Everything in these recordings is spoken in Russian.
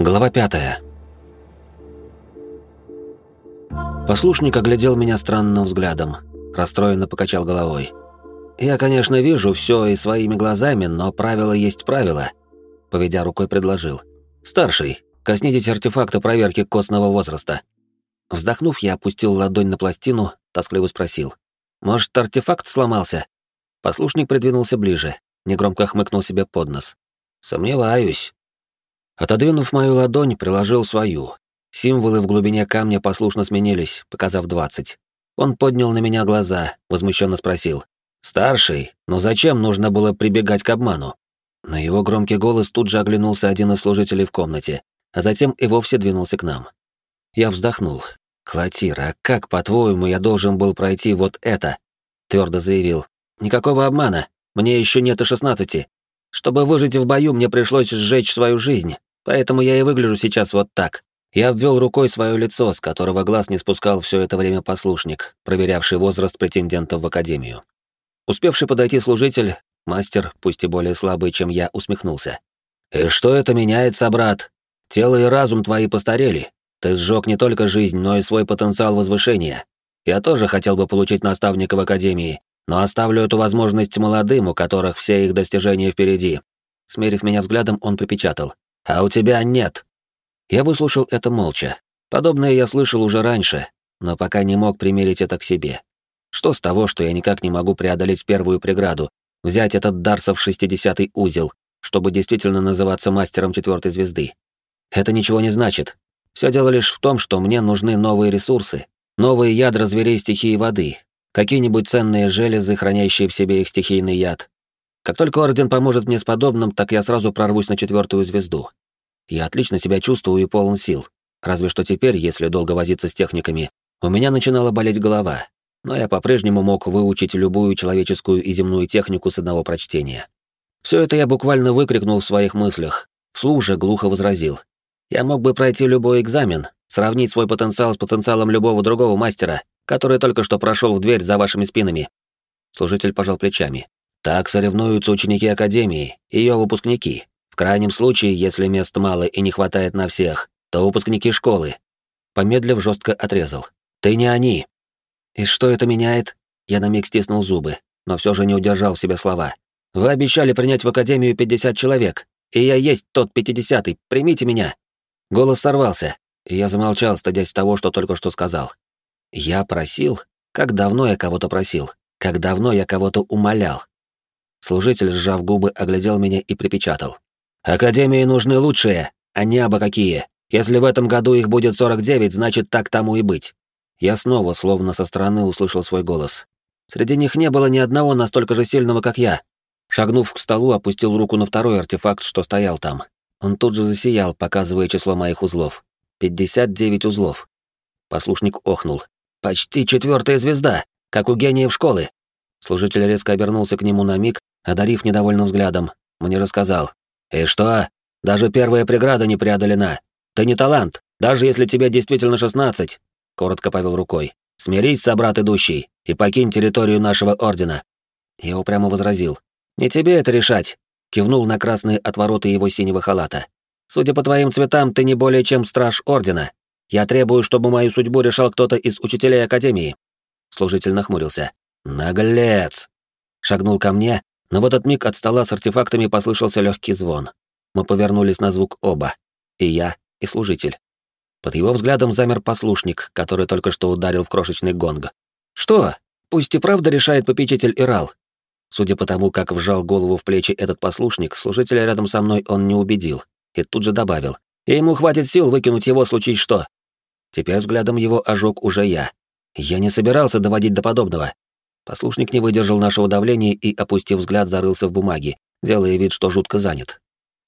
Глава пятая. Послушник оглядел меня странным взглядом, расстроенно покачал головой. «Я, конечно, вижу все и своими глазами, но правило есть правило», — поведя рукой, предложил. «Старший, коснитесь артефакта проверки костного возраста». Вздохнув, я опустил ладонь на пластину, тоскливо спросил. «Может, артефакт сломался?» Послушник придвинулся ближе, негромко хмыкнул себе под нос. «Сомневаюсь». Отодвинув мою ладонь, приложил свою. Символы в глубине камня послушно сменились, показав двадцать. Он поднял на меня глаза, возмущенно спросил. «Старший, но зачем нужно было прибегать к обману?» На его громкий голос тут же оглянулся один из служителей в комнате, а затем и вовсе двинулся к нам. Я вздохнул. «Клотир, а как, по-твоему, я должен был пройти вот это?» Твердо заявил. «Никакого обмана. Мне еще нет и шестнадцати. Чтобы выжить в бою, мне пришлось сжечь свою жизнь, поэтому я и выгляжу сейчас вот так». Я обвел рукой свое лицо, с которого глаз не спускал все это время послушник, проверявший возраст претендентов в академию. Успевший подойти служитель, мастер, пусть и более слабый, чем я, усмехнулся. «И что это меняется, брат? Тело и разум твои постарели. Ты сжег не только жизнь, но и свой потенциал возвышения. Я тоже хотел бы получить наставника в академии, но оставлю эту возможность молодым, у которых все их достижения впереди. Смерив меня взглядом, он припечатал. «А у тебя нет». Я выслушал это молча. Подобное я слышал уже раньше, но пока не мог примерить это к себе. Что с того, что я никак не могу преодолеть первую преграду, взять этот Дарсов шестидесятый узел, чтобы действительно называться мастером четвертой звезды? Это ничего не значит. Все дело лишь в том, что мне нужны новые ресурсы, новые ядра зверей стихии воды, какие-нибудь ценные железы, хранящие в себе их стихийный яд. Как только Орден поможет мне с подобным, так я сразу прорвусь на четвертую звезду. Я отлично себя чувствую и полон сил. Разве что теперь, если долго возиться с техниками, у меня начинала болеть голова, но я по-прежнему мог выучить любую человеческую и земную технику с одного прочтения. Все это я буквально выкрикнул в своих мыслях, вслух же глухо возразил. Я мог бы пройти любой экзамен, сравнить свой потенциал с потенциалом любого другого мастера, который только что прошел в дверь за вашими спинами. Служитель пожал плечами. Так соревнуются ученики Академии, ее выпускники. В крайнем случае, если мест мало и не хватает на всех, то выпускники школы. Помедлив, жестко отрезал. Ты не они. И что это меняет? Я на миг стиснул зубы, но все же не удержал в себе слова. Вы обещали принять в Академию 50 человек, и я есть тот пятидесятый, примите меня. Голос сорвался, и я замолчал, стыдясь того, что только что сказал. Я просил? Как давно я кого-то просил? Как давно я кого-то умолял? Служитель, сжав губы, оглядел меня и припечатал. Академии нужны лучшие, а не абы какие. Если в этом году их будет 49, значит, так тому и быть. Я снова, словно со стороны, услышал свой голос. Среди них не было ни одного настолько же сильного, как я. Шагнув к столу, опустил руку на второй артефакт, что стоял там. Он тут же засиял, показывая число моих узлов. 59 узлов. Послушник охнул. «Почти четвертая звезда, как у гениев школы». Служитель резко обернулся к нему на миг, одарив недовольным взглядом. Мне рассказал. «И что? Даже первая преграда не преодолена. Ты не талант, даже если тебе действительно шестнадцать», — коротко повел рукой. «Смирись, собрат идущий, и покинь территорию нашего ордена». Я упрямо возразил. «Не тебе это решать», — кивнул на красные отвороты его синего халата. «Судя по твоим цветам, ты не более чем страж ордена. Я требую, чтобы мою судьбу решал кто-то из учителей Академии». Служитель нахмурился. «Наглец!» Шагнул ко мне, но в этот миг от стола с артефактами послышался легкий звон. Мы повернулись на звук оба. И я, и служитель. Под его взглядом замер послушник, который только что ударил в крошечный гонг. «Что? Пусть и правда решает попечитель Ирал». Судя по тому, как вжал голову в плечи этот послушник, служителя рядом со мной он не убедил. И тут же добавил. «И ему хватит сил выкинуть его, случись что». Теперь взглядом его ожег уже я. Я не собирался доводить до подобного. Послушник не выдержал нашего давления и, опустив взгляд, зарылся в бумаги, делая вид, что жутко занят.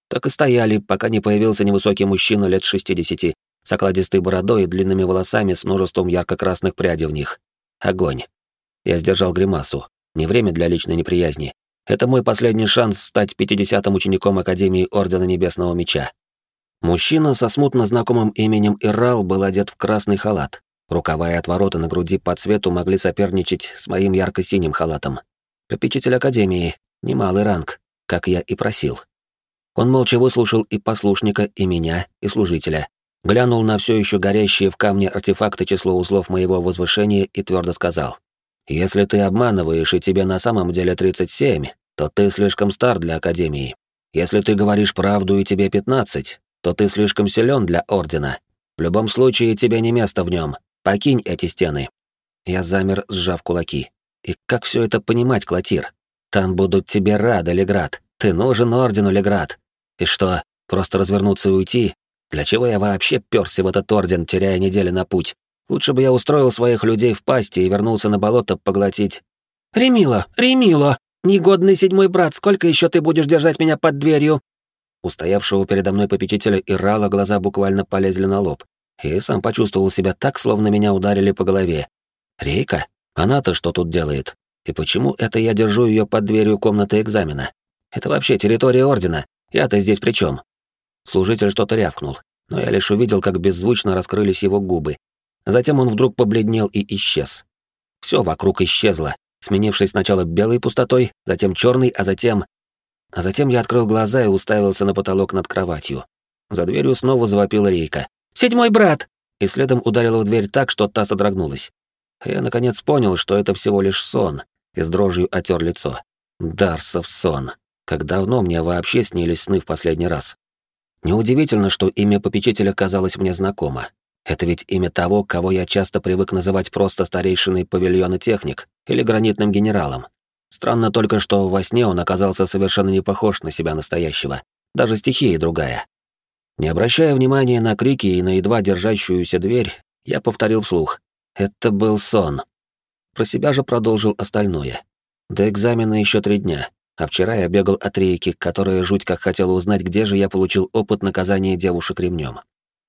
Так и стояли, пока не появился невысокий мужчина лет шестидесяти, с окладистой бородой и длинными волосами с множеством ярко-красных прядей в них. Огонь. Я сдержал гримасу. Не время для личной неприязни. Это мой последний шанс стать пятидесятым учеником Академии Ордена Небесного Меча. Мужчина со смутно знакомым именем Ирал был одет в красный халат, Рукава и отвороты на груди по цвету могли соперничать с моим ярко-синим халатом. Попечитель Академии, немалый ранг, как я и просил. Он молча выслушал и послушника, и меня, и служителя, глянул на все еще горящие в камне артефакты число узлов моего возвышения и твердо сказал. «Если ты обманываешь, и тебе на самом деле 37, то ты слишком стар для Академии. Если ты говоришь правду, и тебе 15, то ты слишком силен для Ордена. В любом случае, тебе не место в нем. Покинь эти стены». Я замер, сжав кулаки. И как все это понимать, Клотир? Там будут тебе рады, Леград. Ты нужен Ордену, Леград. И что, просто развернуться и уйти? Для чего я вообще пёрся в этот Орден, теряя недели на путь? Лучше бы я устроил своих людей в пасти и вернулся на болото поглотить. «Ремила! Ремила! Негодный седьмой брат, сколько еще ты будешь держать меня под дверью?» У стоявшего передо мной попечителя Ирала глаза буквально полезли на лоб. И сам почувствовал себя так, словно меня ударили по голове. «Рейка? Она-то что тут делает? И почему это я держу ее под дверью комнаты экзамена? Это вообще территория Ордена. Я-то здесь при чем? Служитель что-то рявкнул, но я лишь увидел, как беззвучно раскрылись его губы. Затем он вдруг побледнел и исчез. Все вокруг исчезло, сменившись сначала белой пустотой, затем черной, а затем... А затем я открыл глаза и уставился на потолок над кроватью. За дверью снова завопила рейка. «Седьмой брат!» И следом ударила в дверь так, что та содрогнулась. Я наконец понял, что это всего лишь сон, и с дрожью отер лицо. Дарсов сон. Как давно мне вообще снились сны в последний раз. Неудивительно, что имя попечителя казалось мне знакомо. Это ведь имя того, кого я часто привык называть просто старейшиной павильона техник или гранитным генералом. Странно только, что во сне он оказался совершенно не похож на себя настоящего, даже стихия другая. Не обращая внимания на крики и на едва держащуюся дверь, я повторил вслух. Это был сон. Про себя же продолжил остальное. До экзамена еще три дня, а вчера я бегал от рейки, которая жуть как хотела узнать, где же я получил опыт наказания девушек ремнем.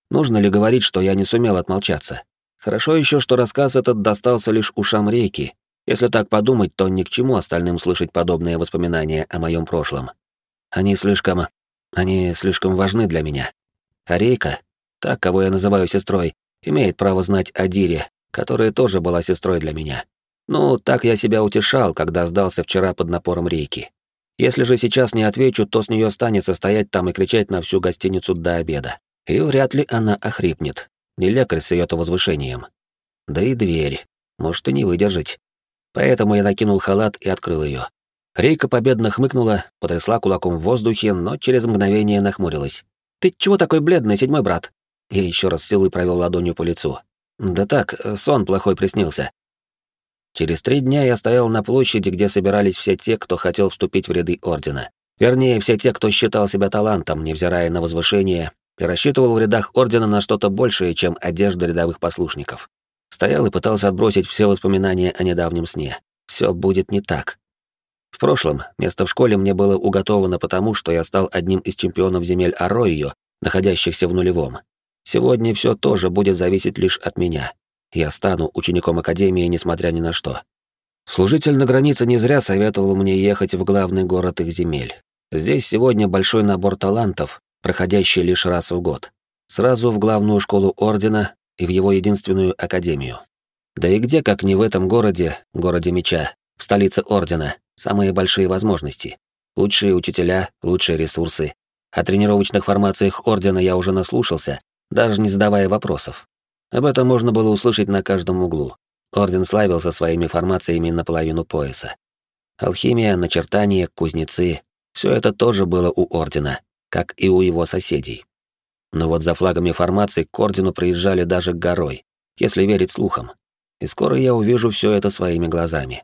Нужно ли говорить, что я не сумел отмолчаться? Хорошо еще, что рассказ этот достался лишь ушам рейки. Если так подумать, то ни к чему остальным слышать подобные воспоминания о моем прошлом. Они слишком... они слишком важны для меня. А рейка, та, кого я называю сестрой, имеет право знать о Дире, которая тоже была сестрой для меня. Ну, так я себя утешал, когда сдался вчера под напором рейки. Если же сейчас не отвечу, то с нее останется стоять там и кричать на всю гостиницу до обеда. И вряд ли она охрипнет. Не лекарь с ее-то возвышением. Да и дверь. Может и не выдержать. Поэтому я накинул халат и открыл ее. Рейка победно хмыкнула, потрясла кулаком в воздухе, но через мгновение нахмурилась. «Ты чего такой бледный, седьмой брат?» Я еще раз силой провел ладонью по лицу. «Да так, сон плохой приснился. Через три дня я стоял на площади, где собирались все те, кто хотел вступить в ряды Ордена. Вернее, все те, кто считал себя талантом, невзирая на возвышение, и рассчитывал в рядах Ордена на что-то большее, чем одежда рядовых послушников. Стоял и пытался отбросить все воспоминания о недавнем сне. Все будет не так. В прошлом место в школе мне было уготовано потому, что я стал одним из чемпионов земель Аройо, находящихся в нулевом. Сегодня все тоже будет зависеть лишь от меня. Я стану учеником Академии, несмотря ни на что. Служитель на границе не зря советовал мне ехать в главный город их земель. Здесь сегодня большой набор талантов, проходящий лишь раз в год. Сразу в главную школу Ордена и в его единственную Академию. Да и где, как не в этом городе, городе меча, в столице Ордена, самые большие возможности. Лучшие учителя, лучшие ресурсы. О тренировочных формациях Ордена я уже наслушался, даже не задавая вопросов. Об этом можно было услышать на каждом углу. Орден славился своими формациями наполовину пояса. Алхимия, начертания, кузнецы — все это тоже было у Ордена, как и у его соседей. Но вот за флагами формаций к Ордену приезжали даже горой, если верить слухам. И скоро я увижу все это своими глазами.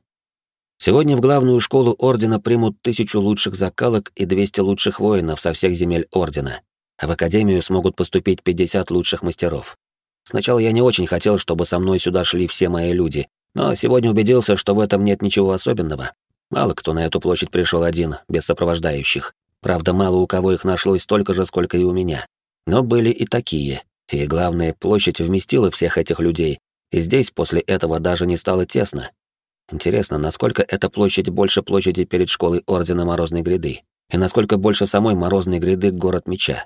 Сегодня в главную школу Ордена примут тысячу лучших закалок и 200 лучших воинов со всех земель Ордена, а в Академию смогут поступить 50 лучших мастеров. Сначала я не очень хотел, чтобы со мной сюда шли все мои люди, но сегодня убедился, что в этом нет ничего особенного. Мало кто на эту площадь пришел один, без сопровождающих. Правда, мало у кого их нашлось столько же, сколько и у меня. Но были и такие. И главное, площадь вместила всех этих людей, и здесь после этого даже не стало тесно. Интересно, насколько эта площадь больше площади перед школой Ордена Морозной Гряды, и насколько больше самой Морозной Гряды город Меча.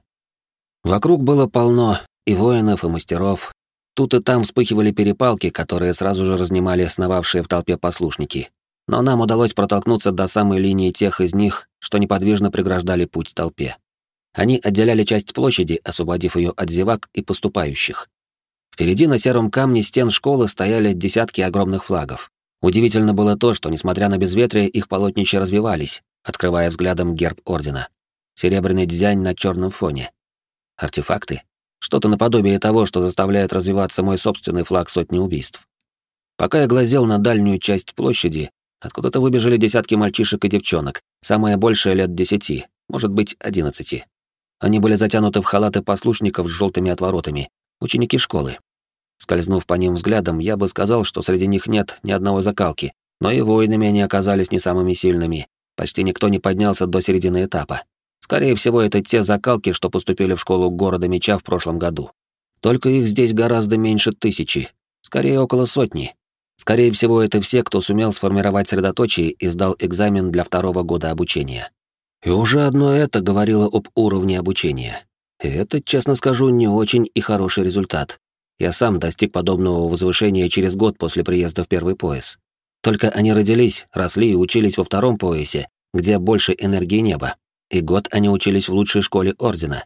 Вокруг было полно и воинов, и мастеров. Тут и там вспыхивали перепалки, которые сразу же разнимали сновавшие в толпе послушники. Но нам удалось протолкнуться до самой линии тех из них, что неподвижно преграждали путь толпе. Они отделяли часть площади, освободив ее от зевак и поступающих. Впереди на сером камне стен школы стояли десятки огромных флагов. Удивительно было то, что, несмотря на безветрие, их полотнища развивались, открывая взглядом герб Ордена. Серебряный дзянь на черном фоне. Артефакты? Что-то наподобие того, что заставляет развиваться мой собственный флаг сотни убийств. Пока я глазел на дальнюю часть площади, откуда-то выбежали десятки мальчишек и девчонок, самое большее лет десяти, может быть, одиннадцати. Они были затянуты в халаты послушников с желтыми отворотами, ученики школы. Скользнув по ним взглядом, я бы сказал, что среди них нет ни одного закалки, но и воинами они оказались не самыми сильными. Почти никто не поднялся до середины этапа. Скорее всего, это те закалки, что поступили в школу города меча в прошлом году. Только их здесь гораздо меньше тысячи, скорее около сотни. Скорее всего, это все, кто сумел сформировать средоточие и сдал экзамен для второго года обучения. И уже одно это говорило об уровне обучения. И это, честно скажу, не очень и хороший результат. Я сам достиг подобного возвышения через год после приезда в первый пояс. Только они родились, росли и учились во втором поясе, где больше энергии неба. И год они учились в лучшей школе Ордена.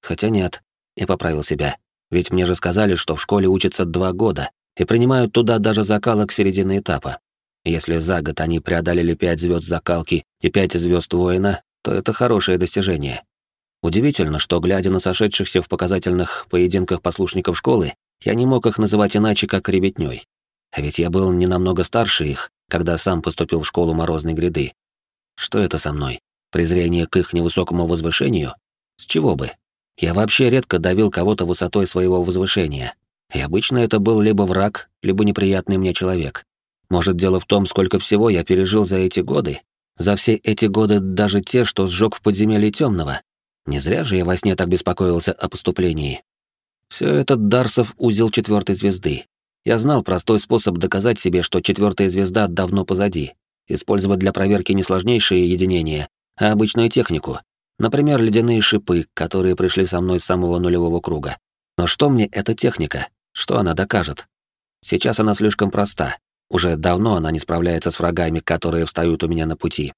Хотя нет, я поправил себя. Ведь мне же сказали, что в школе учатся два года и принимают туда даже закалок середины этапа. Если за год они преодолели пять звезд закалки и пять звезд воина, то это хорошее достижение. Удивительно, что, глядя на сошедшихся в показательных поединках послушников школы, я не мог их называть иначе, как ребятнёй. А ведь я был не намного старше их, когда сам поступил в школу Морозной гряды. Что это со мной? Презрение к их невысокому возвышению? С чего бы? Я вообще редко давил кого-то высотой своего возвышения. И обычно это был либо враг, либо неприятный мне человек. Может, дело в том, сколько всего я пережил за эти годы, за все эти годы даже те, что сжег в подземелье темного. Не зря же я во сне так беспокоился о поступлении. Все этот Дарсов узел четвертой звезды. Я знал простой способ доказать себе, что четвертая звезда давно позади. Использовать для проверки не сложнейшие единения, а обычную технику. Например, ледяные шипы, которые пришли со мной с самого нулевого круга. Но что мне эта техника? Что она докажет? Сейчас она слишком проста. Уже давно она не справляется с врагами, которые встают у меня на пути.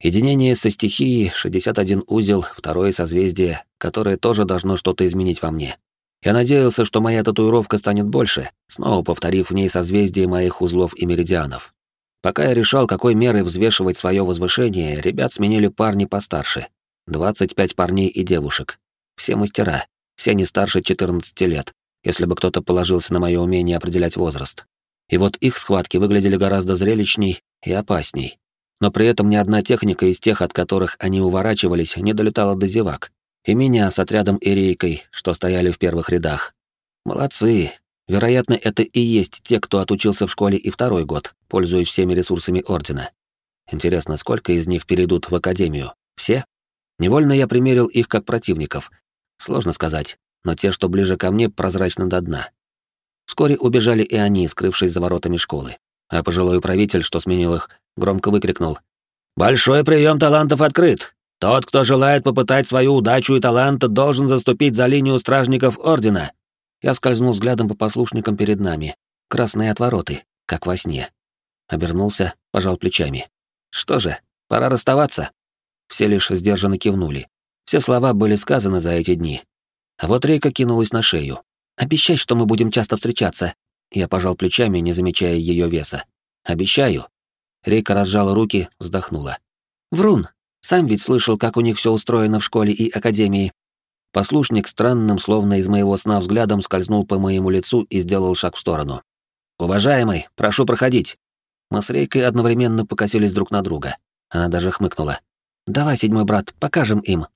Единение со стихией, 61 узел, второе созвездие, которое тоже должно что-то изменить во мне. Я надеялся, что моя татуировка станет больше, снова повторив в ней созвездие моих узлов и меридианов. Пока я решал, какой мерой взвешивать свое возвышение, ребят сменили парни постарше. 25 парней и девушек. Все мастера, все не старше 14 лет, если бы кто-то положился на мое умение определять возраст. И вот их схватки выглядели гораздо зрелищней и опасней. Но при этом ни одна техника из тех, от которых они уворачивались, не долетала до зевак. И меня с отрядом и рейкой, что стояли в первых рядах. Молодцы. Вероятно, это и есть те, кто отучился в школе и второй год, пользуясь всеми ресурсами Ордена. Интересно, сколько из них перейдут в Академию? Все? Невольно я примерил их как противников. Сложно сказать, но те, что ближе ко мне, прозрачны до дна. Вскоре убежали и они, скрывшись за воротами школы. А пожилой правитель, что сменил их, громко выкрикнул. «Большой прием талантов открыт! Тот, кто желает попытать свою удачу и талант, должен заступить за линию стражников Ордена!» Я скользнул взглядом по послушникам перед нами. Красные отвороты, как во сне. Обернулся, пожал плечами. «Что же, пора расставаться?» Все лишь сдержанно кивнули. Все слова были сказаны за эти дни. А вот Рейка кинулась на шею. Обещай, что мы будем часто встречаться. Я пожал плечами, не замечая ее веса. Обещаю. Рейка разжала руки, вздохнула. Врун. Сам ведь слышал, как у них все устроено в школе и академии. Послушник странным, словно из моего сна взглядом, скользнул по моему лицу и сделал шаг в сторону. «Уважаемый, прошу проходить». Мы с Рейкой одновременно покосились друг на друга. Она даже хмыкнула. «Давай, седьмой брат, покажем им».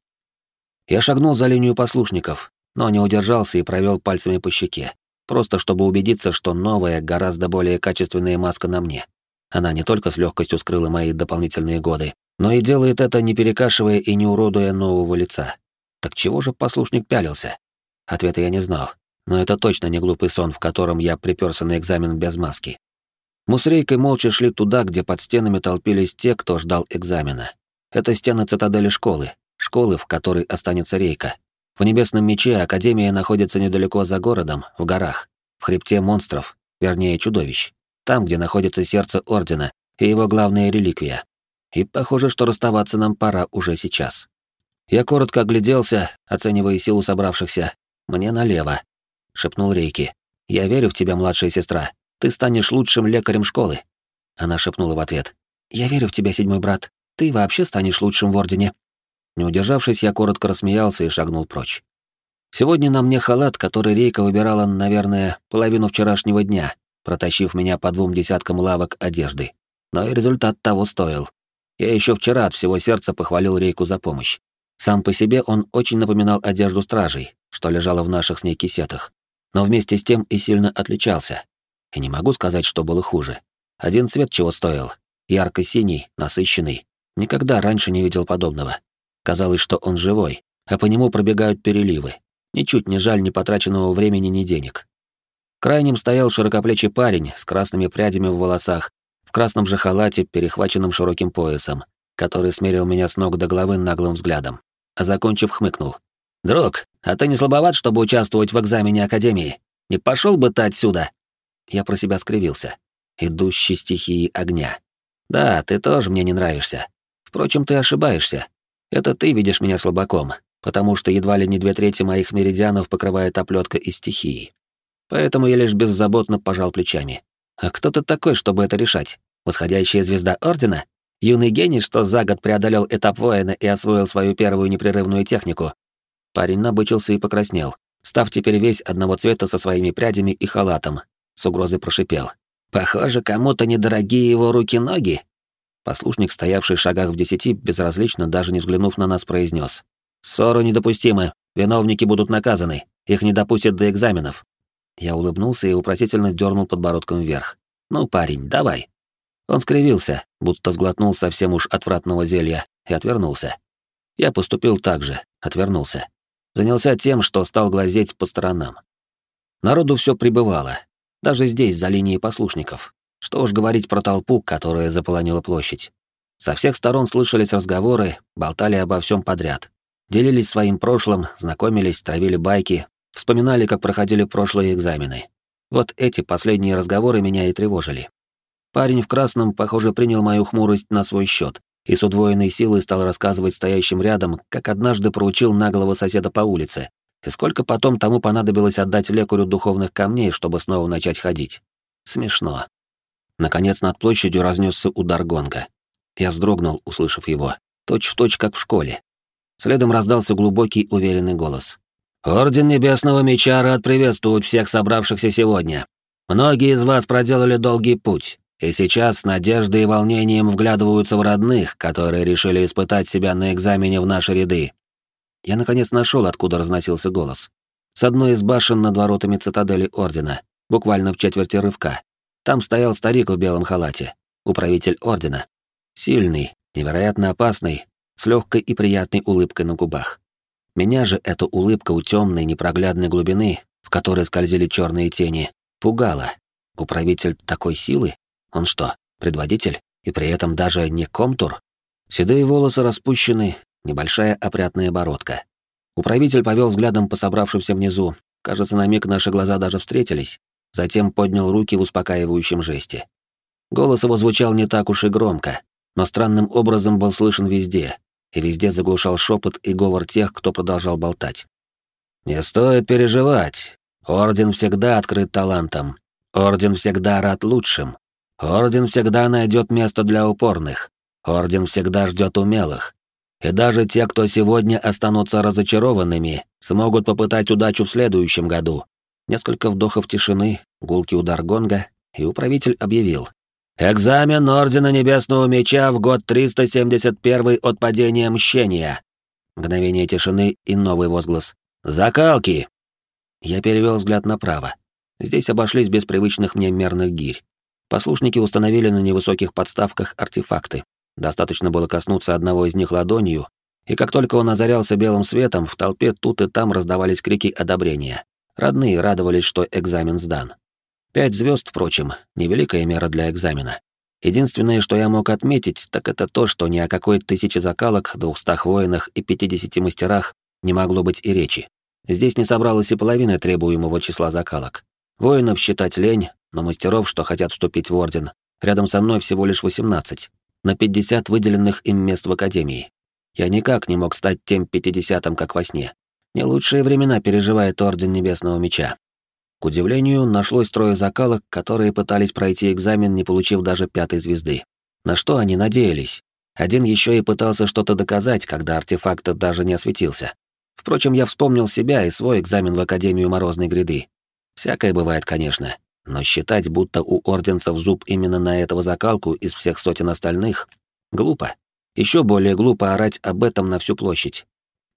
Я шагнул за линию послушников, но не удержался и провел пальцами по щеке, просто чтобы убедиться, что новая, гораздо более качественная маска на мне. Она не только с легкостью скрыла мои дополнительные годы, но и делает это не перекашивая и не уродуя нового лица. Так чего же послушник пялился? Ответа я не знал, но это точно не глупый сон, в котором я приперся на экзамен без маски. Мы с Рейкой молча шли туда, где под стенами толпились те, кто ждал экзамена. Это стены цитадели школы, школы, в которой останется Рейка. В Небесном Мече Академия находится недалеко за городом, в горах, в хребте монстров, вернее чудовищ, там, где находится сердце Ордена и его главная реликвия. И похоже, что расставаться нам пора уже сейчас. Я коротко огляделся, оценивая силу собравшихся. «Мне налево», — шепнул Рейки. «Я верю в тебя, младшая сестра. Ты станешь лучшим лекарем школы». Она шепнула в ответ. «Я верю в тебя, седьмой брат. Ты вообще станешь лучшим в Ордене». Не удержавшись, я коротко рассмеялся и шагнул прочь. Сегодня на мне халат, который Рейка выбирала, наверное, половину вчерашнего дня, протащив меня по двум десяткам лавок одежды. Но и результат того стоил. Я еще вчера от всего сердца похвалил Рейку за помощь. Сам по себе он очень напоминал одежду стражей, что лежало в наших с ней кисетах, но вместе с тем и сильно отличался. И не могу сказать, что было хуже. Один цвет чего стоил. Ярко-синий, насыщенный. Никогда раньше не видел подобного. Казалось, что он живой, а по нему пробегают переливы. Ничуть не жаль ни потраченного времени, ни денег. Крайним стоял широкоплечий парень с красными прядями в волосах, в красном же халате, перехваченном широким поясом, который смерил меня с ног до головы наглым взглядом а закончив, хмыкнул. «Друг, а ты не слабоват, чтобы участвовать в экзамене Академии? Не пошел бы ты отсюда?» Я про себя скривился. Идущий стихии огня. «Да, ты тоже мне не нравишься. Впрочем, ты ошибаешься. Это ты видишь меня слабаком, потому что едва ли не две трети моих меридианов покрывает оплетка из стихии. Поэтому я лишь беззаботно пожал плечами. А кто ты такой, чтобы это решать? Восходящая звезда Ордена? Юный гений, что за год преодолел этап воина и освоил свою первую непрерывную технику. Парень набычился и покраснел, став теперь весь одного цвета со своими прядями и халатом. С угрозой прошипел. «Похоже, кому-то недорогие его руки-ноги». Послушник, стоявший в шагах в десяти, безразлично, даже не взглянув на нас, произнес: «Ссору недопустимы. Виновники будут наказаны. Их не допустят до экзаменов». Я улыбнулся и упросительно дернул подбородком вверх. «Ну, парень, давай. Он скривился, будто сглотнул совсем уж отвратного зелья, и отвернулся. Я поступил так же, отвернулся. Занялся тем, что стал глазеть по сторонам. Народу все прибывало, даже здесь, за линией послушников. Что уж говорить про толпу, которая заполонила площадь. Со всех сторон слышались разговоры, болтали обо всем подряд. Делились своим прошлым, знакомились, травили байки, вспоминали, как проходили прошлые экзамены. Вот эти последние разговоры меня и тревожили. Парень в красном, похоже, принял мою хмурость на свой счет и с удвоенной силой стал рассказывать стоящим рядом, как однажды проучил наглого соседа по улице, и сколько потом тому понадобилось отдать лекарю духовных камней, чтобы снова начать ходить. Смешно. Наконец над площадью разнесся удар гонга. Я вздрогнул, услышав его, точь в точь, как в школе. Следом раздался глубокий, уверенный голос. «Орден Небесного Меча рад приветствовать всех собравшихся сегодня. Многие из вас проделали долгий путь, и сейчас с надеждой и волнением вглядываются в родных, которые решили испытать себя на экзамене в наши ряды. Я наконец нашел, откуда разносился голос. С одной из башен над воротами цитадели Ордена, буквально в четверти рывка. Там стоял старик в белом халате, управитель Ордена. Сильный, невероятно опасный, с легкой и приятной улыбкой на губах. Меня же эта улыбка у темной непроглядной глубины, в которой скользили черные тени, пугала. Управитель такой силы? Он что, предводитель? И при этом даже не комтур? Седые волосы распущены, небольшая опрятная бородка. Управитель повел взглядом по собравшимся внизу. Кажется, на миг наши глаза даже встретились. Затем поднял руки в успокаивающем жесте. Голос его звучал не так уж и громко, но странным образом был слышен везде, и везде заглушал шепот и говор тех, кто продолжал болтать. «Не стоит переживать. Орден всегда открыт талантом. Орден всегда рад лучшим. Орден всегда найдет место для упорных. Орден всегда ждет умелых. И даже те, кто сегодня останутся разочарованными, смогут попытать удачу в следующем году. Несколько вдохов тишины, гулкий удар гонга, и управитель объявил. «Экзамен Ордена Небесного Меча в год 371 от падения Мщения». Мгновение тишины и новый возглас. «Закалки!» Я перевел взгляд направо. Здесь обошлись без привычных мне мерных гирь. Послушники установили на невысоких подставках артефакты. Достаточно было коснуться одного из них ладонью, и как только он озарялся белым светом, в толпе тут и там раздавались крики одобрения. Родные радовались, что экзамен сдан. Пять звезд, впрочем, невеликая мера для экзамена. Единственное, что я мог отметить, так это то, что ни о какой тысяче закалок, двухстах воинах и пятидесяти мастерах не могло быть и речи. Здесь не собралось и половины требуемого числа закалок. Воинов считать лень, но мастеров, что хотят вступить в орден, рядом со мной всего лишь 18, на 50 выделенных им мест в академии. Я никак не мог стать тем пятидесятым, как во сне. Не лучшие времена переживает Орден Небесного Меча. К удивлению, нашлось трое закалок, которые пытались пройти экзамен, не получив даже пятой звезды. На что они надеялись? Один еще и пытался что-то доказать, когда артефакт даже не осветился. Впрочем, я вспомнил себя и свой экзамен в Академию Морозной Гряды. Всякое бывает, конечно, но считать, будто у орденцев зуб именно на этого закалку из всех сотен остальных, глупо. Еще более глупо орать об этом на всю площадь.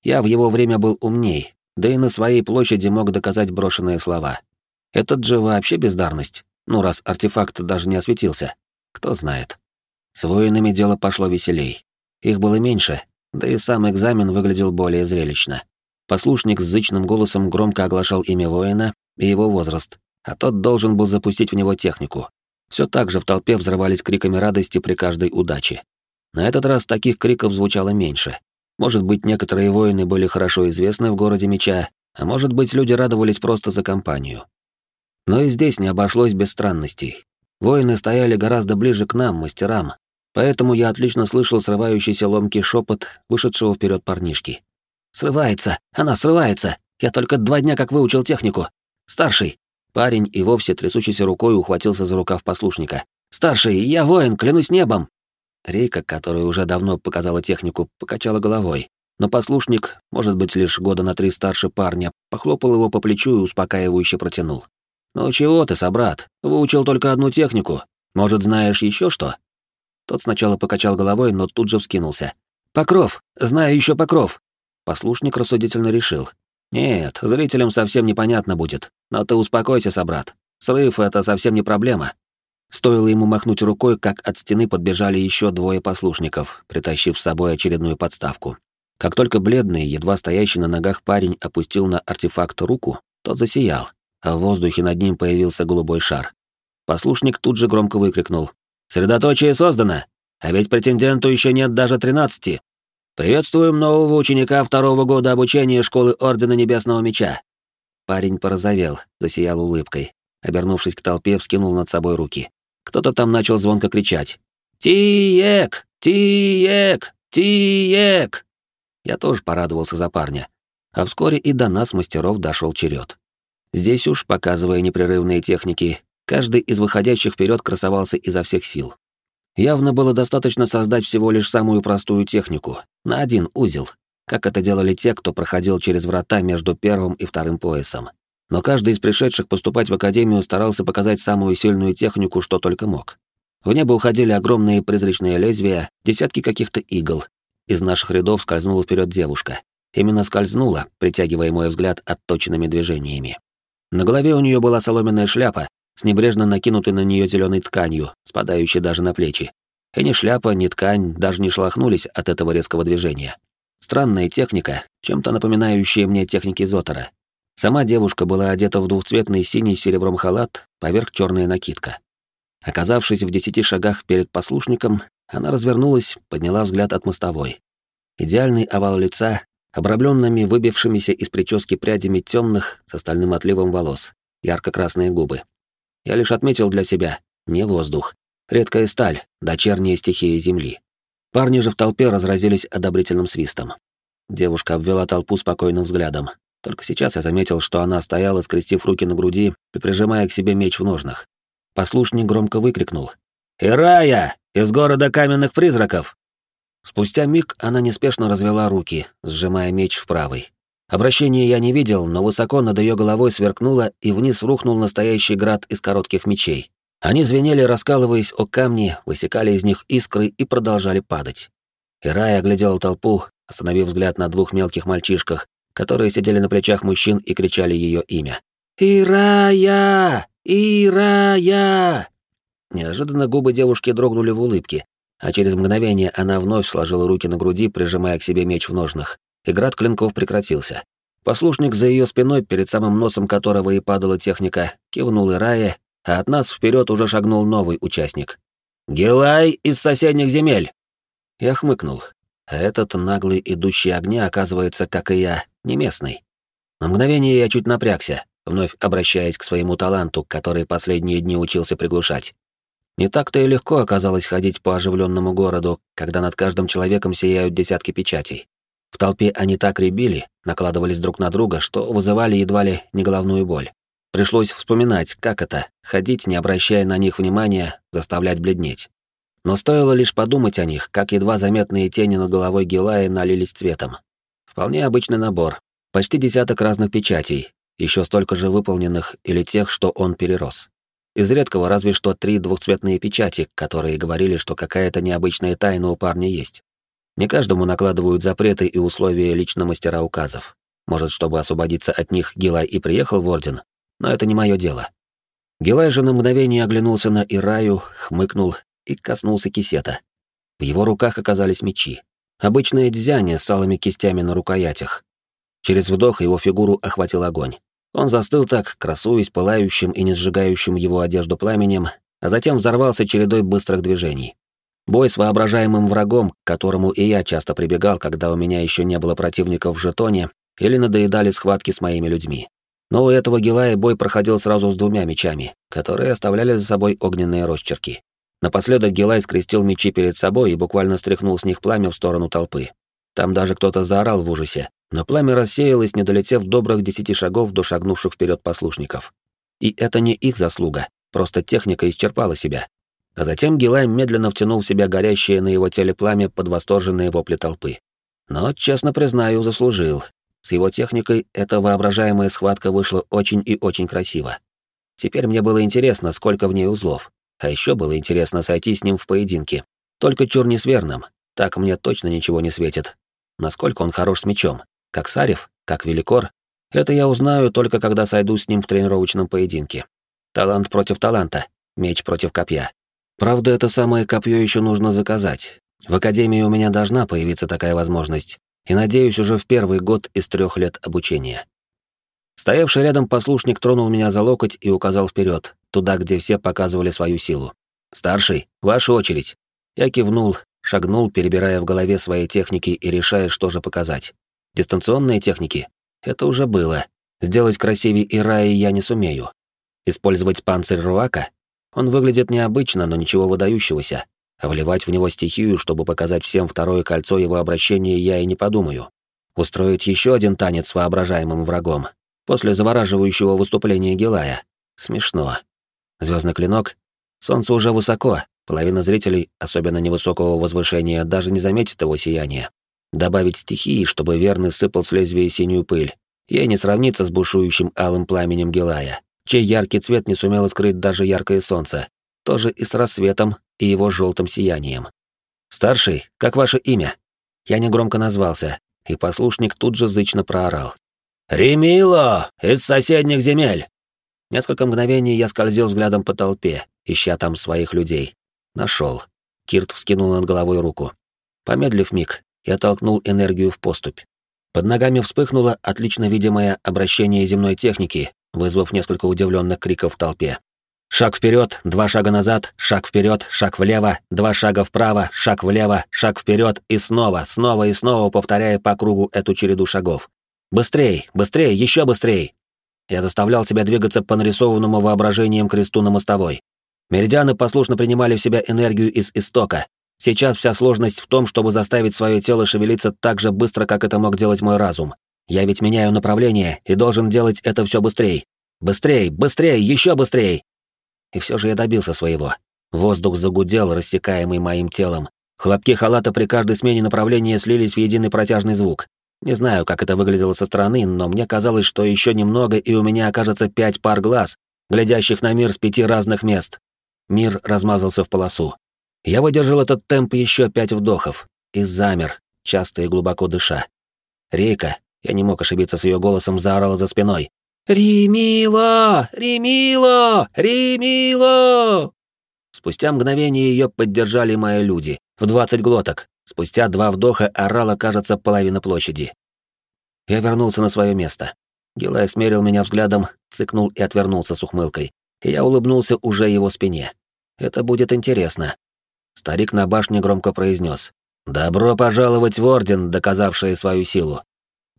Я в его время был умней, да и на своей площади мог доказать брошенные слова. Этот же вообще бездарность. Ну, раз артефакт даже не осветился. Кто знает. С воинами дело пошло веселей. Их было меньше, да и сам экзамен выглядел более зрелищно. Послушник с зычным голосом громко оглашал имя воина и его возраст, а тот должен был запустить в него технику. Все так же в толпе взрывались криками радости при каждой удаче. На этот раз таких криков звучало меньше. Может быть, некоторые воины были хорошо известны в городе меча, а может быть, люди радовались просто за компанию. Но и здесь не обошлось без странностей. Воины стояли гораздо ближе к нам, мастерам, поэтому я отлично слышал срывающийся ломкий шепот вышедшего вперед парнишки. «Срывается! Она срывается! Я только два дня как выучил технику! Старший!» Парень и вовсе трясущейся рукой ухватился за рукав послушника. «Старший, я воин, клянусь небом!» Рейка, которая уже давно показала технику, покачала головой, но послушник, может быть, лишь года на три старше парня, похлопал его по плечу и успокаивающе протянул. «Ну чего ты, собрат? Выучил только одну технику. Может, знаешь еще что?» Тот сначала покачал головой, но тут же вскинулся. «Покров! Знаю еще покров!» Послушник рассудительно решил. «Нет, зрителям совсем непонятно будет. Но ты успокойся, собрат. Срыв — это совсем не проблема». Стоило ему махнуть рукой, как от стены подбежали еще двое послушников, притащив с собой очередную подставку. Как только бледный, едва стоящий на ногах парень опустил на артефакт руку, тот засиял а в воздухе над ним появился голубой шар. Послушник тут же громко выкрикнул. «Средоточие создано! А ведь претенденту еще нет даже тринадцати! Приветствуем нового ученика второго года обучения школы Ордена Небесного Меча!» Парень порозовел, засиял улыбкой. Обернувшись к толпе, вскинул над собой руки. Кто-то там начал звонко кричать. «Тиек! Тиек! Тиек!» Я тоже порадовался за парня. А вскоре и до нас, мастеров, дошел черед. Здесь уж, показывая непрерывные техники, каждый из выходящих вперед красовался изо всех сил. Явно было достаточно создать всего лишь самую простую технику, на один узел, как это делали те, кто проходил через врата между первым и вторым поясом. Но каждый из пришедших поступать в академию старался показать самую сильную технику, что только мог. В небо уходили огромные призрачные лезвия, десятки каких-то игл. Из наших рядов скользнула вперед девушка. Именно скользнула, притягивая мой взгляд отточенными движениями. На голове у нее была соломенная шляпа с небрежно накинутой на нее зеленой тканью, спадающей даже на плечи. И ни шляпа, ни ткань даже не шелохнулись от этого резкого движения. Странная техника, чем-то напоминающая мне техники Зотера. Сама девушка была одета в двухцветный синий с серебром халат, поверх черная накидка. Оказавшись в десяти шагах перед послушником, она развернулась, подняла взгляд от мостовой. Идеальный овал лица, обрамленными выбившимися из прически прядями темных с остальным отливом волос, ярко-красные губы. Я лишь отметил для себя не воздух, редкая сталь, дочерняя стихия земли. Парни же в толпе разразились одобрительным свистом. Девушка обвела толпу спокойным взглядом. Только сейчас я заметил, что она стояла, скрестив руки на груди и прижимая к себе меч в ножнах. Послушник громко выкрикнул. «Ирая! Из города каменных призраков! Спустя миг она неспешно развела руки, сжимая меч в правой. Обращения я не видел, но высоко над ее головой сверкнуло, и вниз рухнул настоящий град из коротких мечей. Они звенели, раскалываясь о камни, высекали из них искры и продолжали падать. Ирая оглядела толпу, остановив взгляд на двух мелких мальчишках, которые сидели на плечах мужчин и кричали ее имя. «Ирая! Ирая!» Неожиданно губы девушки дрогнули в улыбке, а через мгновение она вновь сложила руки на груди, прижимая к себе меч в ножнах, и град клинков прекратился. Послушник за ее спиной, перед самым носом которого и падала техника, кивнул и Рае, а от нас вперед уже шагнул новый участник. «Гелай из соседних земель!» Я хмыкнул. А этот наглый идущий огня, оказывается, как и я, не местный. На мгновение я чуть напрягся, вновь обращаясь к своему таланту, который последние дни учился приглушать. Не так-то и легко оказалось ходить по оживленному городу, когда над каждым человеком сияют десятки печатей. В толпе они так ребили, накладывались друг на друга, что вызывали едва ли не головную боль. Пришлось вспоминать, как это — ходить, не обращая на них внимания, заставлять бледнеть. Но стоило лишь подумать о них, как едва заметные тени над головой Гилая налились цветом. Вполне обычный набор. Почти десяток разных печатей, еще столько же выполненных или тех, что он перерос. Из редкого разве что три двухцветные печати, которые говорили, что какая-то необычная тайна у парня есть. Не каждому накладывают запреты и условия лично мастера указов. Может, чтобы освободиться от них, Гилай и приехал в Орден, но это не мое дело. Гилай же на мгновение оглянулся на Ираю, хмыкнул и коснулся кисета. В его руках оказались мечи. Обычные дзяни с алыми кистями на рукоятях. Через вдох его фигуру охватил огонь. Он застыл так, красуясь пылающим и не сжигающим его одежду пламенем, а затем взорвался чередой быстрых движений. Бой с воображаемым врагом, к которому и я часто прибегал, когда у меня еще не было противников в жетоне, или надоедали схватки с моими людьми. Но у этого Гилая бой проходил сразу с двумя мечами, которые оставляли за собой огненные росчерки. Напоследок Гилай скрестил мечи перед собой и буквально стряхнул с них пламя в сторону толпы. Там даже кто-то заорал в ужасе, но пламя рассеялось, не долетев добрых десяти шагов до шагнувших вперед послушников. И это не их заслуга, просто техника исчерпала себя. А затем Гилай медленно втянул в себя горящее на его теле пламя под восторженные вопли толпы. Но, честно признаю, заслужил. С его техникой эта воображаемая схватка вышла очень и очень красиво. Теперь мне было интересно, сколько в ней узлов. А еще было интересно сойти с ним в поединке. Только чур не с верным. Так мне точно ничего не светит. Насколько он хорош с мечом. Как Сарев, как Великор. Это я узнаю только когда сойду с ним в тренировочном поединке. Талант против таланта. Меч против копья. Правда, это самое копье еще нужно заказать. В академии у меня должна появиться такая возможность. И надеюсь, уже в первый год из трех лет обучения. Стоявший рядом послушник тронул меня за локоть и указал вперед, туда, где все показывали свою силу. «Старший, ваша очередь». Я кивнул, шагнул, перебирая в голове свои техники и решая, что же показать. Дистанционные техники? Это уже было. Сделать красивее Ираи я не сумею. Использовать панцирь Руака? Он выглядит необычно, но ничего выдающегося. А вливать в него стихию, чтобы показать всем второе кольцо его обращения, я и не подумаю. Устроить еще один танец с воображаемым врагом. После завораживающего выступления Гилая. Смешно. Звездный клинок. Солнце уже высоко, половина зрителей, особенно невысокого возвышения, даже не заметит его сияния. Добавить стихии, чтобы верный сыпал с лезвия синюю пыль. Ей не сравнится с бушующим алым пламенем Гилая, чей яркий цвет не сумело скрыть даже яркое солнце. Тоже и с рассветом, и его желтым сиянием. «Старший, как ваше имя?» Я негромко назвался, и послушник тут же зычно проорал. «Ремило! Из соседних земель!» Несколько мгновений я скользил взглядом по толпе, ища там своих людей. Нашел. Кирт вскинул над головой руку. Помедлив миг, я толкнул энергию в поступь. Под ногами вспыхнуло отлично видимое обращение земной техники, вызвав несколько удивленных криков в толпе. Шаг вперед, два шага назад, шаг вперед, шаг влево, два шага вправо, шаг влево, шаг вперед и снова, снова и снова повторяя по кругу эту череду шагов. Быстрей, быстрей, еще быстрей! Я заставлял себя двигаться по нарисованному воображением кресту на мостовой. Меридианы послушно принимали в себя энергию из истока. Сейчас вся сложность в том, чтобы заставить свое тело шевелиться так же быстро, как это мог делать мой разум. Я ведь меняю направление и должен делать это все быстрее. Быстрей, быстрей, еще быстрей! И все же я добился своего. Воздух загудел, рассекаемый моим телом. Хлопки халата при каждой смене направления слились в единый протяжный звук. Не знаю, как это выглядело со стороны, но мне казалось, что еще немного, и у меня окажется пять пар глаз, глядящих на мир с пяти разных мест. Мир размазался в полосу. Я выдержал этот темп еще пять вдохов и замер, часто и глубоко дыша. Рейка, я не мог ошибиться с ее голосом, заорала за спиной. «Ремило! Ремило! Ремило!» Спустя мгновение ее поддержали мои люди, в двадцать глоток. Спустя два вдоха орала, кажется, половина площади. Я вернулся на свое место. Гилай смерил меня взглядом, цыкнул и отвернулся с ухмылкой. Я улыбнулся уже его спине. Это будет интересно. Старик на башне громко произнес: «Добро пожаловать в Орден, доказавшие свою силу».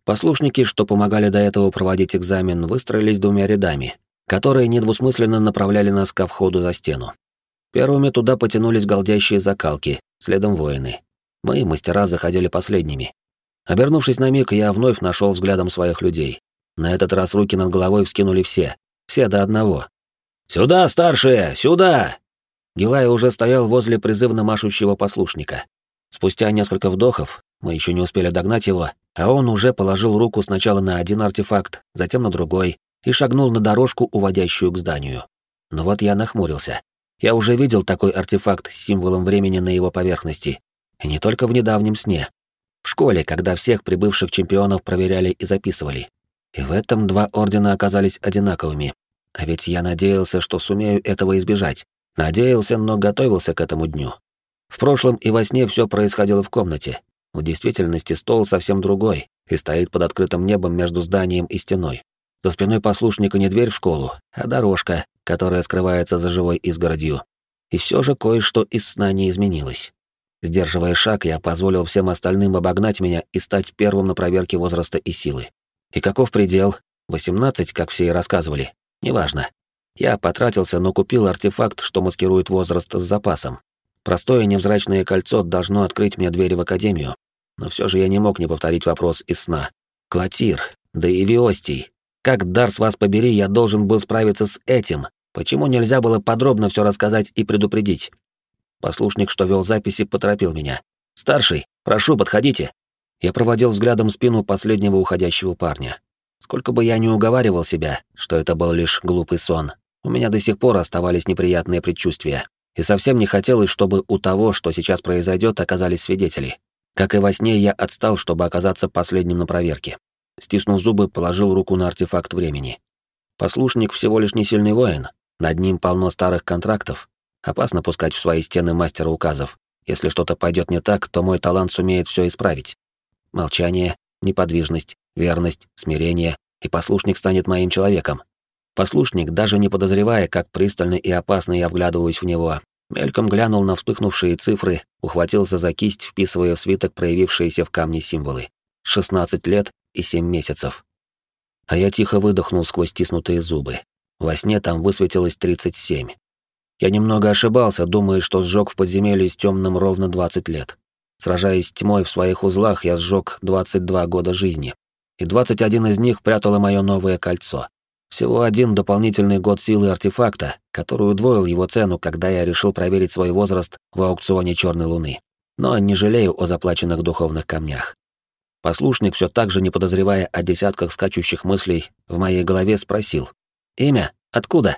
Послушники, что помогали до этого проводить экзамен, выстроились двумя рядами, которые недвусмысленно направляли нас ко входу за стену. Первыми туда потянулись голдящие закалки, следом воины. Мы, мастера, заходили последними. Обернувшись на миг, я вновь нашел взглядом своих людей. На этот раз руки над головой вскинули все. Все до одного. «Сюда, старшие! Сюда!» Гилай уже стоял возле призывно машущего послушника. Спустя несколько вдохов, мы еще не успели догнать его, а он уже положил руку сначала на один артефакт, затем на другой, и шагнул на дорожку, уводящую к зданию. Но вот я нахмурился. Я уже видел такой артефакт с символом времени на его поверхности. И не только в недавнем сне. В школе, когда всех прибывших чемпионов проверяли и записывали. И в этом два ордена оказались одинаковыми. А ведь я надеялся, что сумею этого избежать. Надеялся, но готовился к этому дню. В прошлом и во сне все происходило в комнате. В действительности стол совсем другой и стоит под открытым небом между зданием и стеной. За спиной послушника не дверь в школу, а дорожка, которая скрывается за живой изгородью. И все же кое-что из сна не изменилось. Сдерживая шаг, я позволил всем остальным обогнать меня и стать первым на проверке возраста и силы. И каков предел? 18, как все и рассказывали. Неважно. Я потратился, но купил артефакт, что маскирует возраст с запасом. Простое невзрачное кольцо должно открыть мне двери в академию. Но все же я не мог не повторить вопрос из сна. Клотир, да и Виостий, как, дар с вас побери, я должен был справиться с этим? Почему нельзя было подробно все рассказать и предупредить? Послушник, что вел записи, поторопил меня. «Старший, прошу, подходите». Я проводил взглядом спину последнего уходящего парня. Сколько бы я ни уговаривал себя, что это был лишь глупый сон, у меня до сих пор оставались неприятные предчувствия. И совсем не хотелось, чтобы у того, что сейчас произойдет, оказались свидетели. Как и во сне, я отстал, чтобы оказаться последним на проверке. Стиснув зубы, положил руку на артефакт времени. Послушник всего лишь не сильный воин, над ним полно старых контрактов. Опасно пускать в свои стены мастера указов. Если что-то пойдет не так, то мой талант сумеет все исправить. Молчание, неподвижность, верность, смирение, и послушник станет моим человеком. Послушник, даже не подозревая, как пристально и опасно я вглядываюсь в него, мельком глянул на вспыхнувшие цифры, ухватился за кисть, вписывая в свиток проявившиеся в камне символы. 16 лет и 7 месяцев. А я тихо выдохнул сквозь стиснутые зубы. Во сне там высветилось 37. Я немного ошибался, думая, что сжег в подземелье с темным ровно 20 лет. Сражаясь с тьмой в своих узлах, я сжег 22 года жизни. И 21 из них прятало мое новое кольцо. Всего один дополнительный год силы артефакта, который удвоил его цену, когда я решил проверить свой возраст в аукционе Черной Луны. Но не жалею о заплаченных духовных камнях. Послушник, все так же не подозревая о десятках скачущих мыслей, в моей голове спросил. «Имя? Откуда?»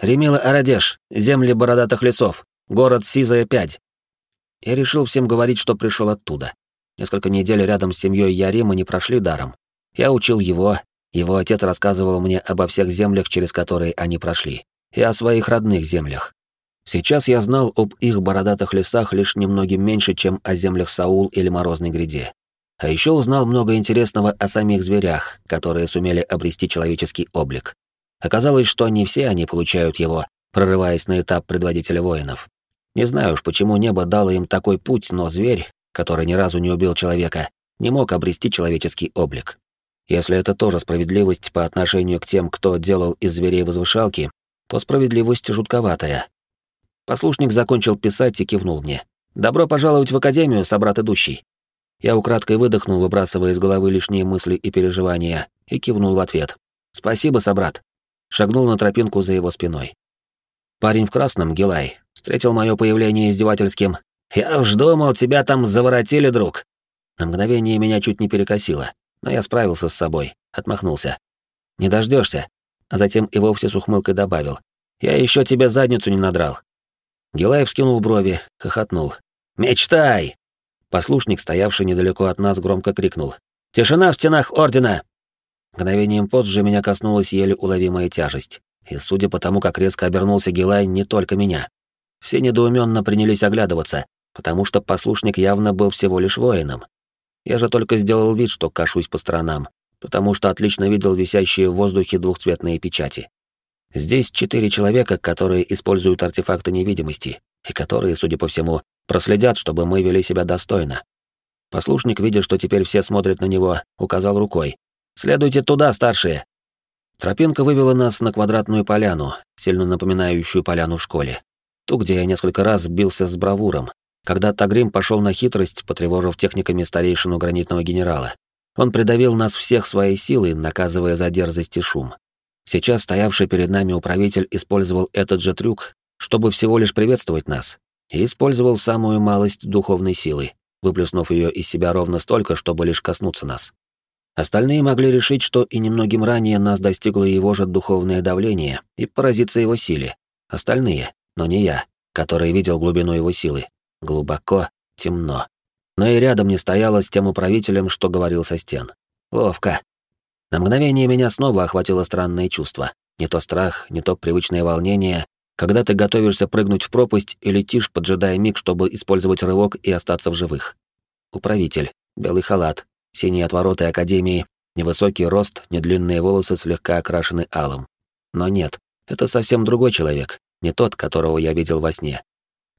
«Ремила Арадеш, земли бородатых лесов, город Сизая 5». Я решил всем говорить, что пришел оттуда. Несколько недель рядом с семьей Ярима не прошли даром. Я учил его, его отец рассказывал мне обо всех землях, через которые они прошли, и о своих родных землях. Сейчас я знал об их бородатых лесах лишь немногим меньше, чем о землях Саул или Морозной гряде. А еще узнал много интересного о самих зверях, которые сумели обрести человеческий облик. Оказалось, что не все они получают его, прорываясь на этап предводителя воинов. Не знаю уж, почему небо дало им такой путь, но зверь, который ни разу не убил человека, не мог обрести человеческий облик. Если это тоже справедливость по отношению к тем, кто делал из зверей возвышалки, то справедливость жутковатая. Послушник закончил писать и кивнул мне. «Добро пожаловать в Академию, собрат идущий. Я украдкой выдохнул, выбрасывая из головы лишние мысли и переживания, и кивнул в ответ. «Спасибо, собрат». Шагнул на тропинку за его спиной. Парень в красном, Гилай, встретил мое появление издевательским. «Я уж думал, тебя там заворотили, друг». На мгновение меня чуть не перекосило, но я справился с собой, отмахнулся. «Не дождешься, а затем и вовсе с ухмылкой добавил. «Я еще тебе задницу не надрал». Гилай вскинул брови, хохотнул. «Мечтай!» Послушник, стоявший недалеко от нас, громко крикнул. «Тишина в стенах Ордена!» Мгновением позже меня коснулась еле уловимая тяжесть, и, судя по тому, как резко обернулся Гилай, не только меня. Все недоуменно принялись оглядываться, потому что послушник явно был всего лишь воином. Я же только сделал вид, что кашусь по сторонам, потому что отлично видел висящие в воздухе двухцветные печати. Здесь четыре человека, которые используют артефакты невидимости, и которые, судя по всему, проследят, чтобы мы вели себя достойно. Послушник, видя, что теперь все смотрят на него, указал рукой. «Следуйте туда, старшие!» Тропинка вывела нас на квадратную поляну, сильно напоминающую поляну в школе. ту, где я несколько раз сбился с бравуром, когда Тагрим пошел на хитрость, потревожив техниками старейшину гранитного генерала. Он придавил нас всех своей силой, наказывая за дерзость и шум. Сейчас стоявший перед нами управитель использовал этот же трюк, чтобы всего лишь приветствовать нас, и использовал самую малость духовной силы, выплеснув ее из себя ровно столько, чтобы лишь коснуться нас. Остальные могли решить, что и немногим ранее нас достигло его же духовное давление и поразиться его силе. Остальные, но не я, который видел глубину его силы. Глубоко, темно. Но и рядом не стояла с тем управителем, что говорил со стен. Ловко. На мгновение меня снова охватило странное чувство. Не то страх, не то привычное волнение, когда ты готовишься прыгнуть в пропасть и летишь, поджидая миг, чтобы использовать рывок и остаться в живых. Управитель, белый халат, синие отвороты Академии, невысокий рост, недлинные волосы слегка окрашены алым. Но нет, это совсем другой человек, не тот, которого я видел во сне.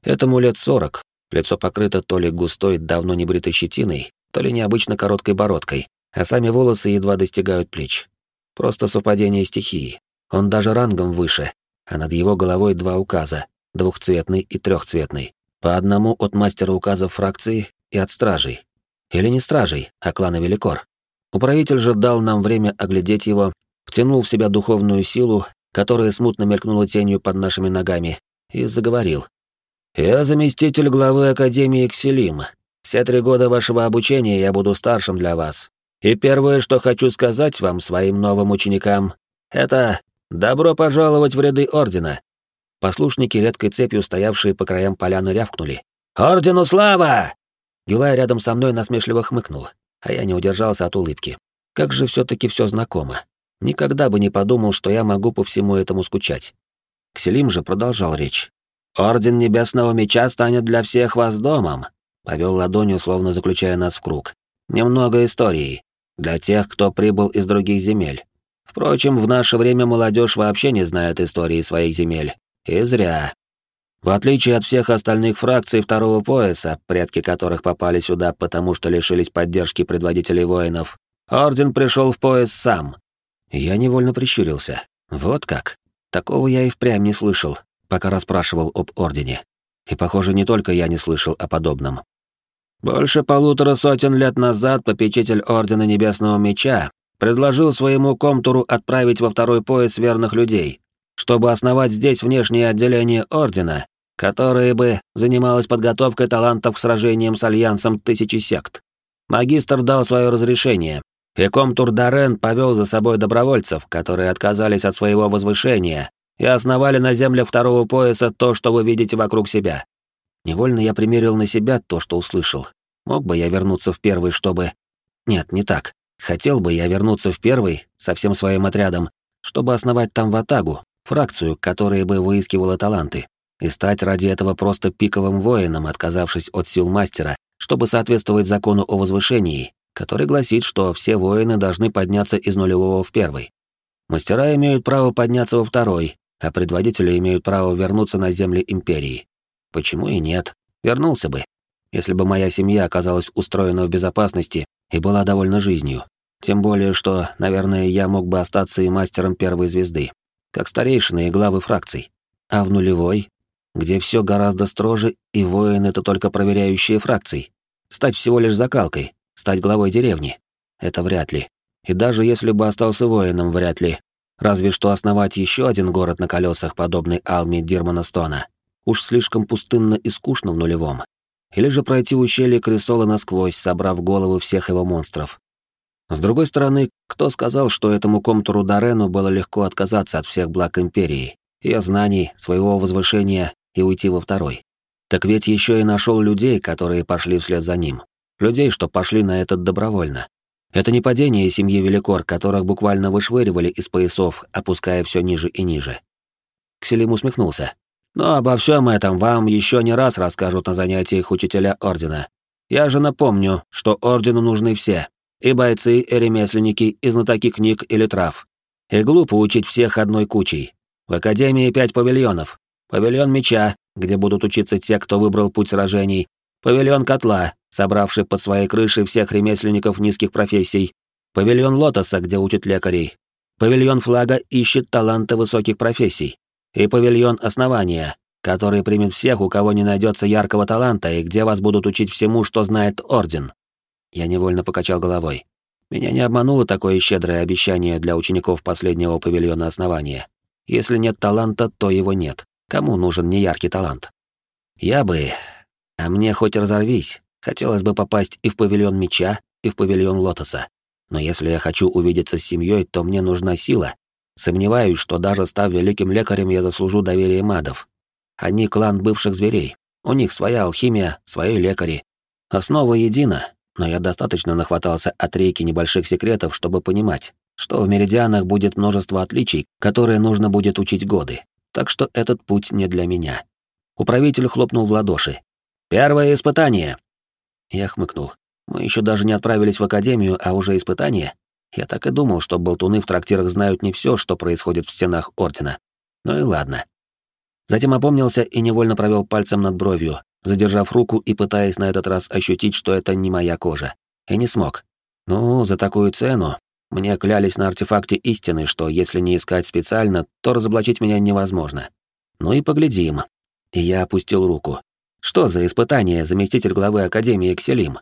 Этому лет сорок, лицо покрыто то ли густой, давно не бритой щетиной, то ли необычно короткой бородкой, а сами волосы едва достигают плеч. Просто совпадение стихии. Он даже рангом выше, а над его головой два указа, двухцветный и трехцветный, по одному от мастера указов фракции и от стражей. Или не стражей, а клана Великор. Управитель же дал нам время оглядеть его, втянул в себя духовную силу, которая смутно мелькнула тенью под нашими ногами, и заговорил. «Я заместитель главы Академии Кселим. Все три года вашего обучения я буду старшим для вас. И первое, что хочу сказать вам, своим новым ученикам, это «Добро пожаловать в ряды Ордена!» Послушники, редкой цепью стоявшие по краям поляны, рявкнули. «Ордену слава!» Юлай рядом со мной насмешливо хмыкнул, а я не удержался от улыбки. Как же все таки все знакомо. Никогда бы не подумал, что я могу по всему этому скучать. Кселим же продолжал речь. «Орден Небесного Меча станет для всех вас домом», — повел ладонью, словно заключая нас в круг. «Немного истории. Для тех, кто прибыл из других земель. Впрочем, в наше время молодежь вообще не знает истории своих земель. И зря. В отличие от всех остальных фракций второго пояса, предки которых попали сюда потому, что лишились поддержки предводителей воинов, Орден пришел в пояс сам. Я невольно прищурился. Вот как. Такого я и впрямь не слышал, пока расспрашивал об Ордене. И, похоже, не только я не слышал о подобном. Больше полутора сотен лет назад попечитель Ордена Небесного Меча предложил своему комтуру отправить во второй пояс верных людей, чтобы основать здесь внешнее отделение Ордена, которое бы занималось подготовкой талантов к сражениям с Альянсом Тысячи Сект. Магистр дал свое разрешение, и комтур Дарен повел за собой добровольцев, которые отказались от своего возвышения и основали на землях второго пояса то, что вы видите вокруг себя. Невольно я примерил на себя то, что услышал. Мог бы я вернуться в первый, чтобы... Нет, не так. Хотел бы я вернуться в первый со всем своим отрядом, чтобы основать там ватагу, фракцию, которая бы выискивала таланты, и стать ради этого просто пиковым воином, отказавшись от сил мастера, чтобы соответствовать закону о возвышении, который гласит, что все воины должны подняться из нулевого в первый. Мастера имеют право подняться во второй, а предводители имеют право вернуться на земли империи. Почему и нет? Вернулся бы. Если бы моя семья оказалась устроена в безопасности и была довольна жизнью. Тем более, что, наверное, я мог бы остаться и мастером первой звезды, как старейшина и главы фракций. А в нулевой, где все гораздо строже, и воин — это только проверяющие фракций. Стать всего лишь закалкой, стать главой деревни — это вряд ли. И даже если бы остался воином, вряд ли. Разве что основать еще один город на колесах, подобный Алме Дирмана Стона. Уж слишком пустынно и скучно в нулевом. Или же пройти ущелье Крисола насквозь, собрав головы всех его монстров. С другой стороны, кто сказал, что этому комтуру Дарену было легко отказаться от всех благ Империи, ее знаний, своего возвышения и уйти во второй? Так ведь еще и нашел людей, которые пошли вслед за ним. Людей, что пошли на этот добровольно. Это не падение семьи Великор, которых буквально вышвыривали из поясов, опуская все ниже и ниже. Кселим усмехнулся. Но обо всем этом вам еще не раз расскажут на занятиях учителя Ордена. Я же напомню, что Ордену нужны все, и бойцы, и ремесленники, и знатоки книг или трав. И глупо учить всех одной кучей. В Академии пять павильонов. Павильон меча, где будут учиться те, кто выбрал путь сражений. Павильон котла, собравший под своей крышей всех ремесленников низких профессий. Павильон лотоса, где учат лекарей. Павильон флага ищет таланты высоких профессий. И павильон основания, который примет всех, у кого не найдется яркого таланта, и где вас будут учить всему, что знает Орден». Я невольно покачал головой. Меня не обмануло такое щедрое обещание для учеников последнего павильона основания. Если нет таланта, то его нет. Кому нужен неяркий талант? Я бы... А мне хоть разорвись. Хотелось бы попасть и в павильон меча, и в павильон лотоса. Но если я хочу увидеться с семьей, то мне нужна сила. Сомневаюсь, что даже став великим лекарем, я заслужу доверие мадов. Они клан бывших зверей. У них своя алхимия, свои лекари. Основа едина, но я достаточно нахватался от рейки небольших секретов, чтобы понимать, что в меридианах будет множество отличий, которые нужно будет учить годы. Так что этот путь не для меня. Управитель хлопнул в ладоши. «Первое испытание!» Я хмыкнул. Мы еще даже не отправились в академию, а уже испытание. Я так и думал, что болтуны в трактирах знают не все, что происходит в стенах Ордена. Ну и ладно. Затем опомнился и невольно провел пальцем над бровью, задержав руку и пытаясь на этот раз ощутить, что это не моя кожа. И не смог. Ну, за такую цену. Мне клялись на артефакте истины, что если не искать специально, то разоблачить меня невозможно. Ну и поглядим. И я опустил руку. Что за испытание заместитель главы Академии Кселим?